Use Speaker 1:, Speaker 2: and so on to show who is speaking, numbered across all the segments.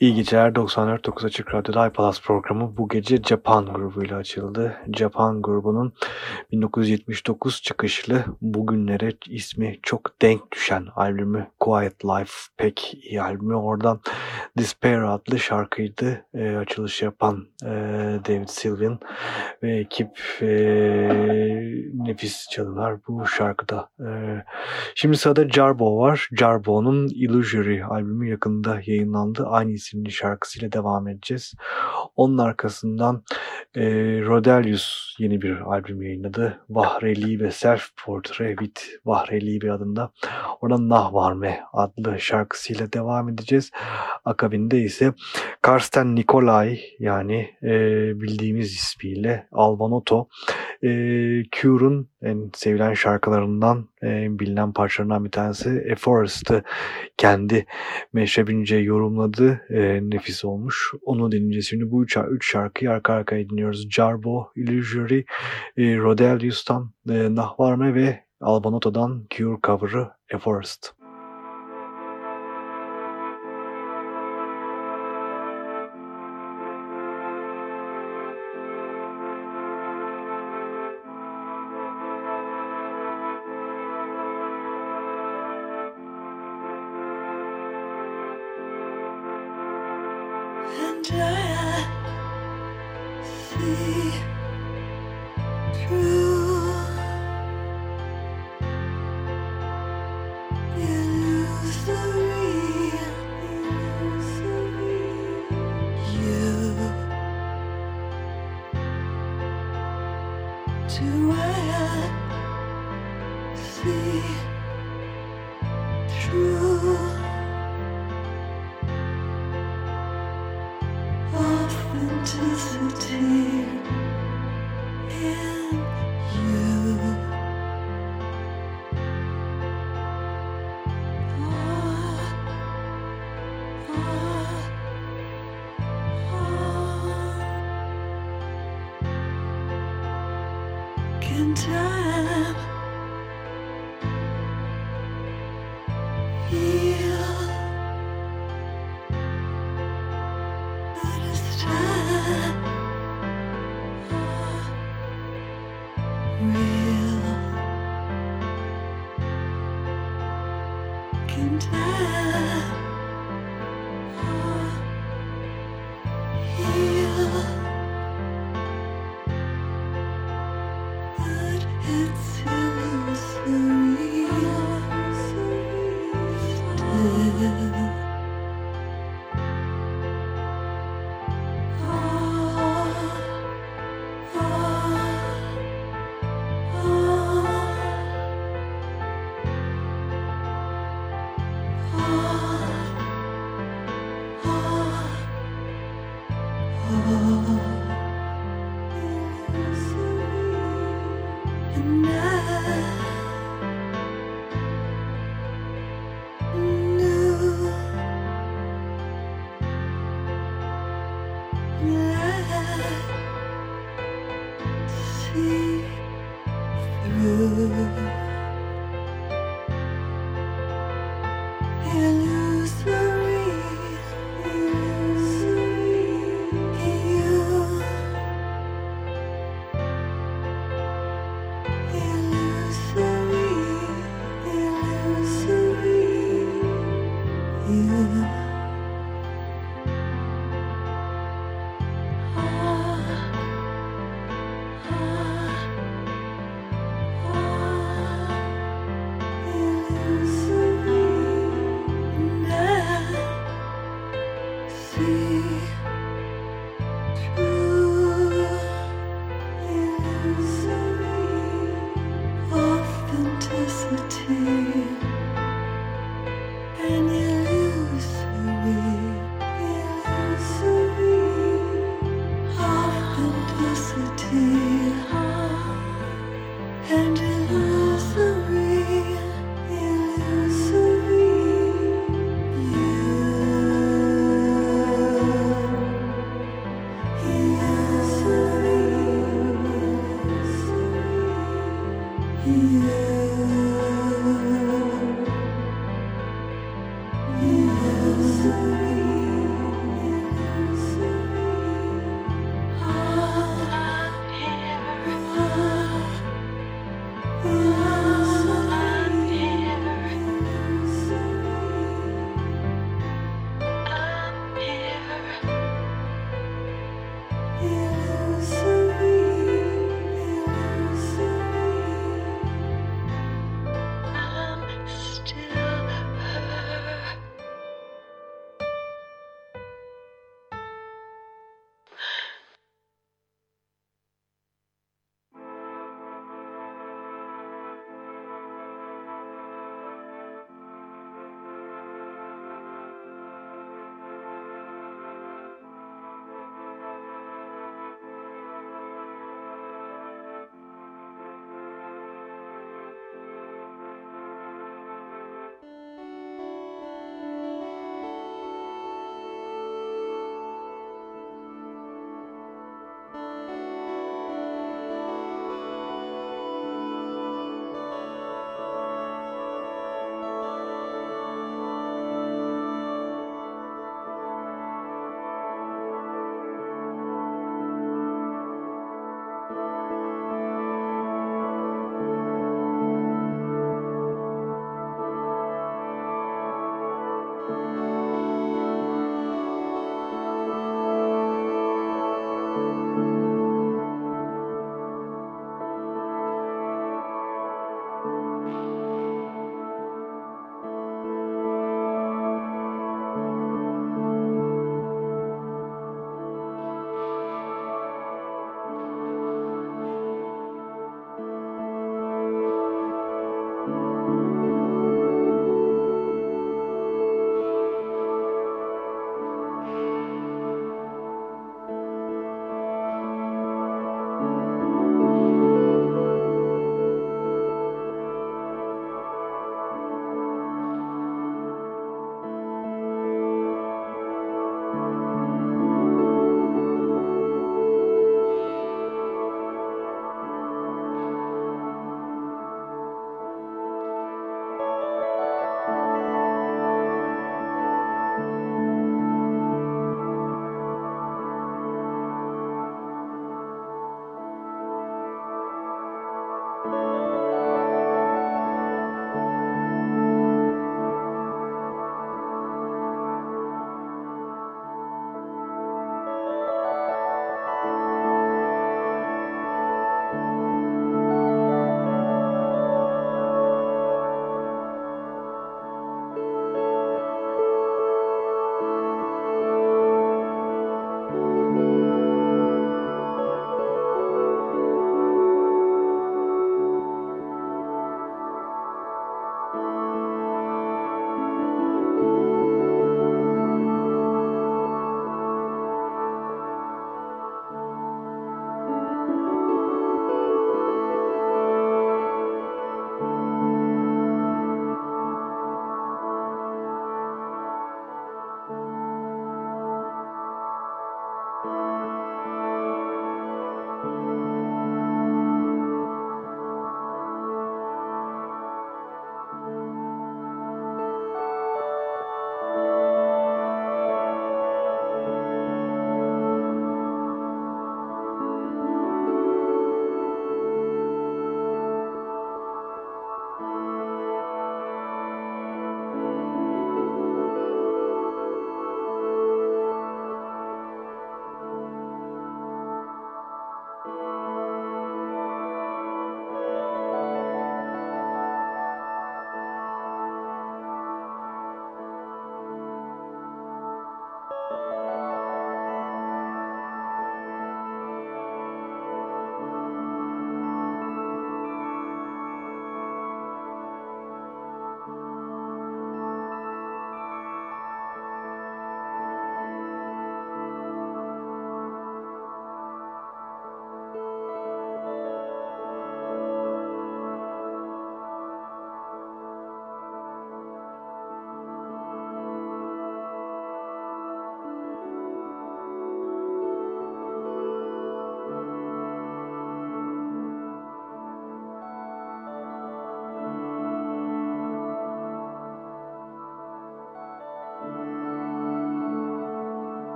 Speaker 1: İyi geceler 94.9 Açık Radyo'da iPalaz programı bu gece Japan grubuyla açıldı. Japan grubunun 1979 çıkışlı bugünlere ismi çok denk düşen albümü Quiet Life pek iyi albümü. Oradan Despair adlı şarkıydı e, açılış yapan e, David Sylvian ve ekip e, nefis çalılar bu şarkıda. E, şimdi sırada Jarbo var. Jarbo'nun Illusory albümü yakında yayınlandı. Aynı isimli şarkısıyla devam edeceğiz. Onun arkasından e, Rodelius yeni bir albüm yayınladı. Vahreli ve Self Portrait with Vahreli adında. Oradan Nahvarme adlı şarkısıyla devam edeceğiz. Akabinde ise Karsten Nikolay yani e, bildiğimiz ismiyle Albanoto e, Cure'un en sevilen şarkılarından en bilinen parçalarından bir tanesi A Forest'ı kendi meşrebince yorumladı. E, nefis olmuş. Onu dinleyeceğiz şimdi. Bu üç, üç şarkıyı arka arkaya dinliyoruz. Jarbo, Illusory, e, Rodelius'tan e, Nahvarme ve Albanoto'dan Cure cover'ı A Forest.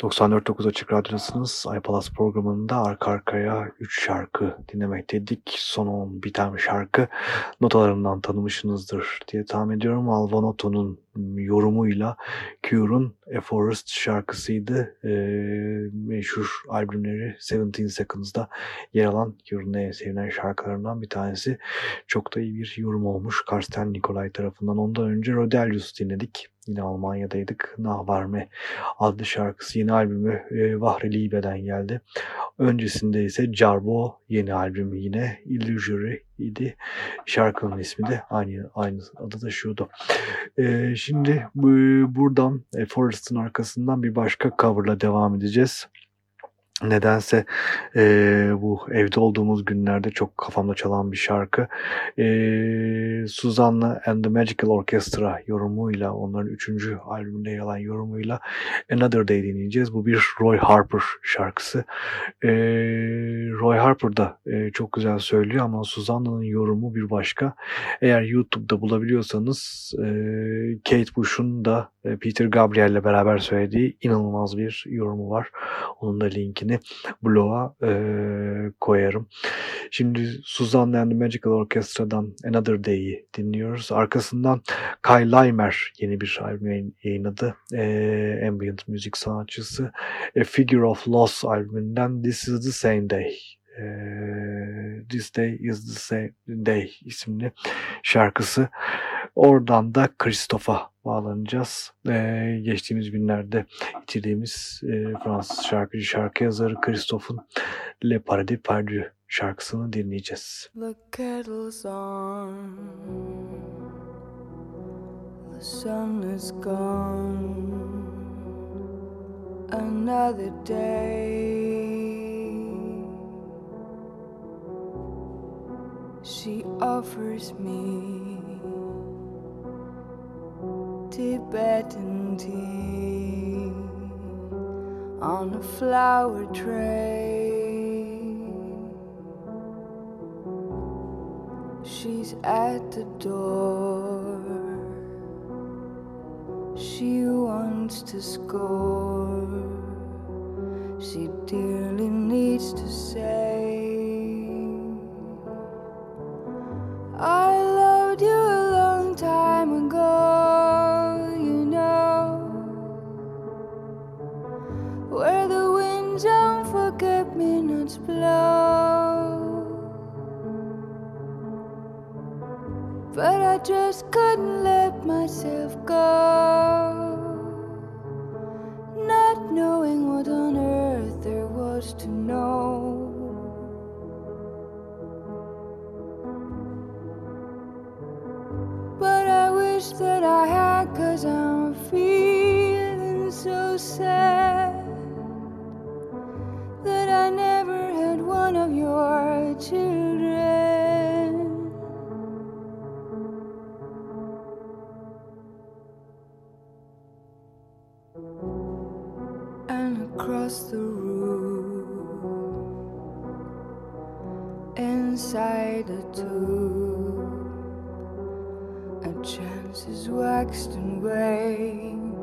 Speaker 2: 94.9 Açık Radyo'dasınız. iPalas programında arka arkaya 3 şarkı dinlemekteydik. Son biten şarkı notalarından tanımışsınızdır diye tahmin ediyorum. Alvanotto'nun yorumuyla Cure'un A Forest şarkısıydı. E, meşhur albümleri 17 Seconds'da yer alan Cure'un en sevilen şarkılarından bir tanesi. Çok da iyi bir yorum olmuş Karsten Nikolay tarafından. Ondan önce Rodelius dinledik. Yine Almanya'daydık. Nahvarme adlı şarkısı yeni albümü e, Vahre Libe'den geldi. Öncesinde ise Jarbo yeni albümü yine Illusory idi. Şarkının ismi de aynı aynı adı taşıyordu. E, şimdi bu, buradan e, Forrest'ın arkasından bir başka coverla devam edeceğiz nedense e, bu evde olduğumuz günlerde çok kafamda çalan bir şarkı. E, Suzanna and the Magical Orchestra yorumuyla, onların üçüncü albümünde yer alan yorumuyla Another Day dinleyeceğiz. Bu bir Roy Harper şarkısı. E, Roy Harper da e, çok güzel söylüyor ama Suzanna'nın yorumu bir başka. Eğer YouTube'da bulabiliyorsanız e, Kate Bush'un da Peter Gabriel'le beraber söylediği inanılmaz bir yorumu var. Onun da linkini bloğa e, koyarım. Şimdi Suzanne and the Magical Orchestra'dan Another Day'i dinliyoruz. Arkasından Kyle Limer yeni bir albüm yayınladı. E, ambient müzik sanatçısı. A Figure of Loss albümünden This is the Same Day This Day is the Same Day isimli şarkısı. Oradan da Christophe'a bağlanacağız. Ee, geçtiğimiz günlerde yitirdiğimiz e, Fransız şarkıcı, şarkı yazarı Christophe'un Le Paradis Perdu şarkısını dinleyeceğiz. The kettle's on The sun is gone Another day She offers me Tibetan tea on a flower tray. She's at the door. She wants to score. She dearly needs to say, I I just couldn't let myself go, not knowing what on earth there was to know. But I wish that I had, cause I'm feeling so sad across the room, inside a tube. And chances waxed and waned.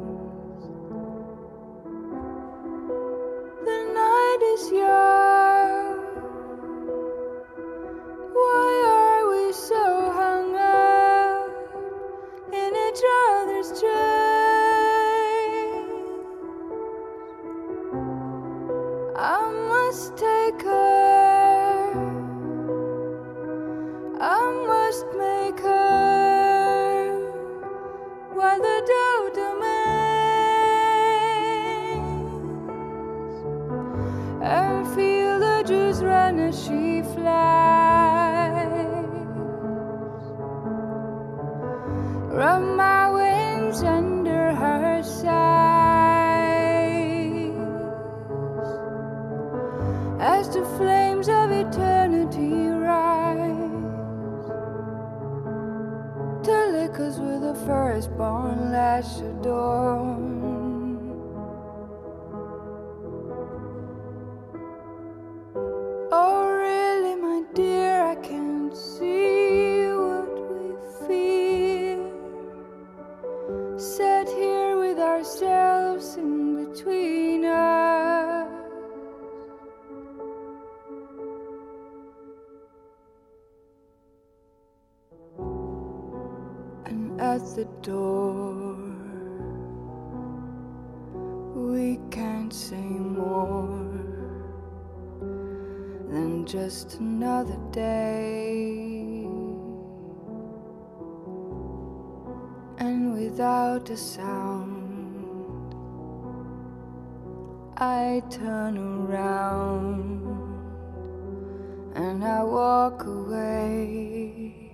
Speaker 2: Walk away.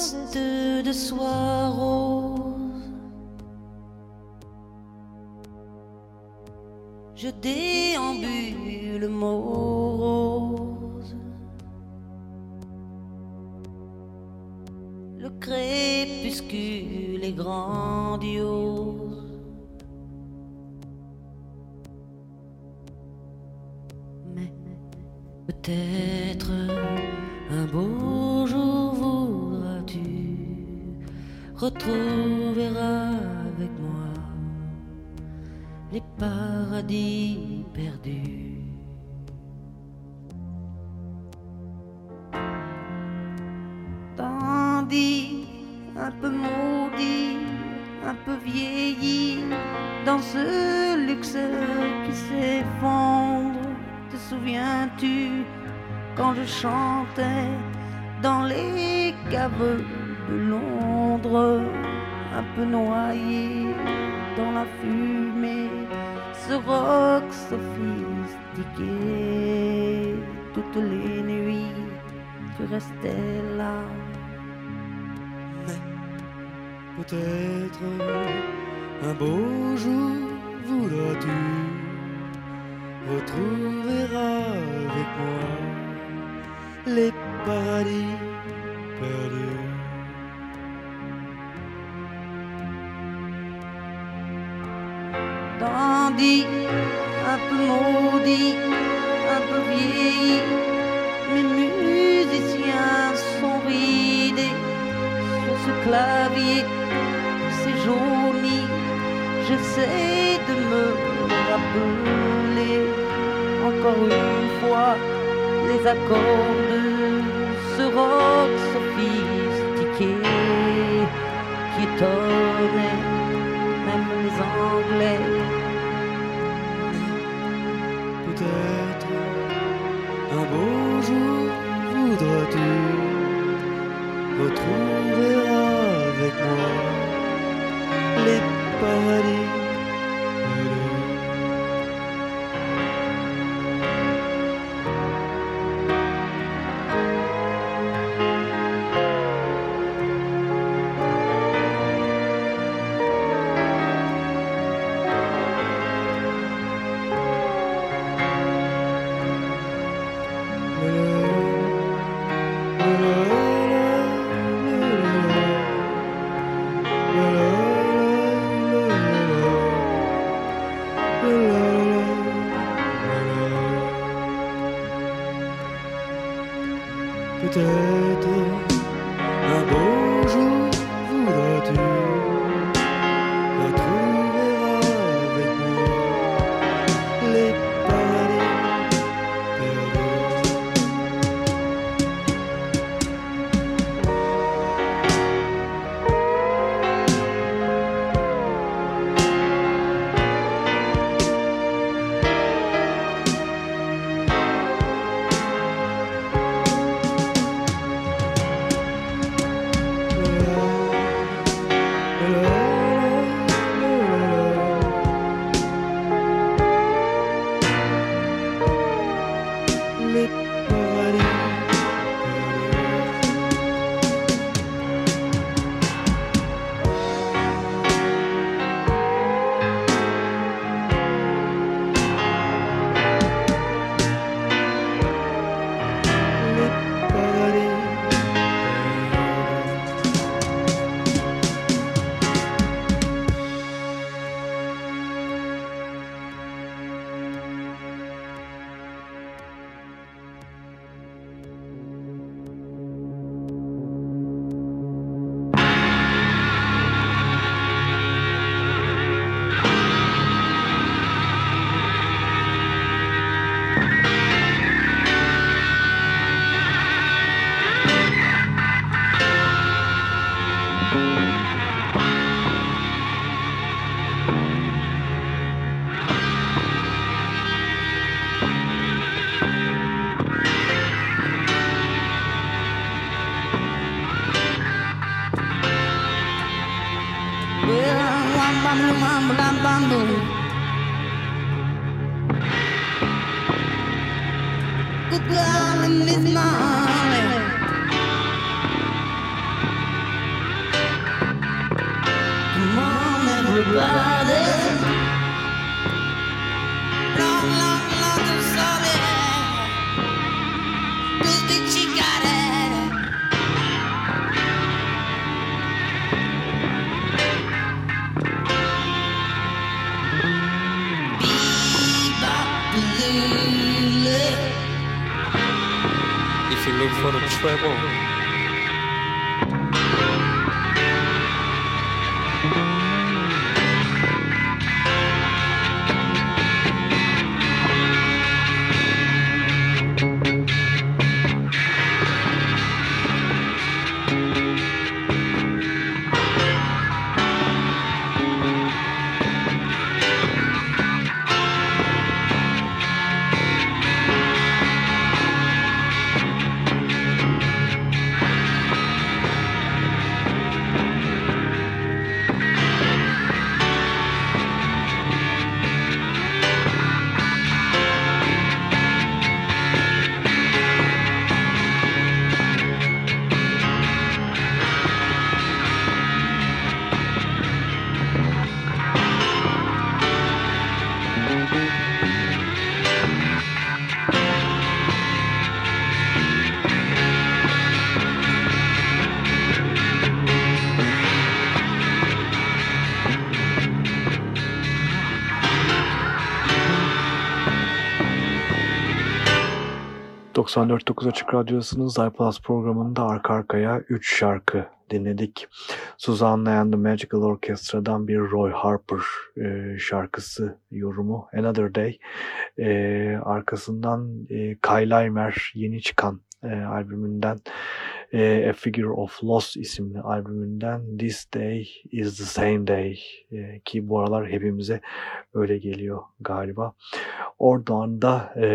Speaker 3: reste de soi. Retrouver avec moi les paradis perdus. Tandis un peu maudit, un peu vieilli, dans ce luxe qui s'effondre, te souviens-tu quand je chantais dans les caves de Londres, un peu noyé dans la fumée, ce rock sophistiqué, toutes les nuits, tu restais là.
Speaker 4: Mais peut-être un beau jour voudras-tu retrouver avec moi les paradis
Speaker 3: un peu vieilli, mes musiciens sont ridés sur ce clavier, c'est jauni. J'essaie de me rappeler encore une fois les accords de ce rock sophistiqué qui étonnait même les Anglais.
Speaker 4: Retrouver avec moi. Les paradis
Speaker 1: ...94.9 Açık Radyosu'nun iPlus programında arka arkaya 3 şarkı dinledik. Suzanne and the Magical Orchestra'dan bir Roy Harper e, şarkısı yorumu Another Day. E, arkasından e, Kyle Leimer yeni çıkan e, albümünden e, A Figure of Loss isimli albümünden This Day is the Same Day e, ki bu aralar hepimize öyle geliyor galiba. Oradan da e,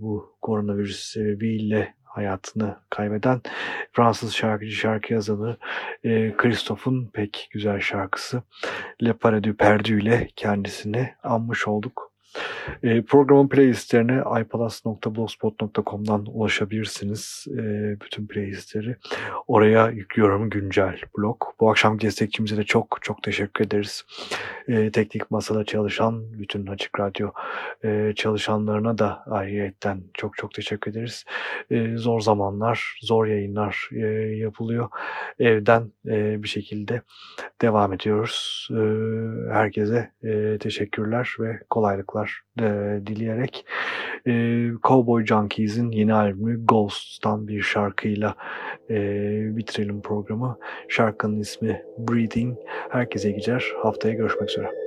Speaker 1: bu koronavirüs sebebiyle hayatını kaybeden Fransız şarkıcı şarkı yazarı e, Christophe'un pek güzel şarkısı Le Paradis Perdu ile kendisini anmış olduk. E, programın playlistlerine ipalas.blogspot.com'dan ulaşabilirsiniz. E, bütün playlistleri oraya yüklüyorum güncel blog. Bu akşam destekçimize de çok çok teşekkür ederiz. E, teknik masada çalışan bütün Açık Radyo e, çalışanlarına da ayrıyetten çok çok teşekkür ederiz. E, zor zamanlar, zor yayınlar e, yapılıyor. Evden e, bir şekilde devam ediyoruz. E, herkese e, teşekkürler ve kolaylıklar e, dileyerek e, Cowboy Junkies'in yeni albümü Ghost'tan bir şarkıyla e, bitirelim programı. Şarkının ismi Breathing. Herkese iyi. Haftaya görüşmek üzere.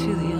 Speaker 5: to the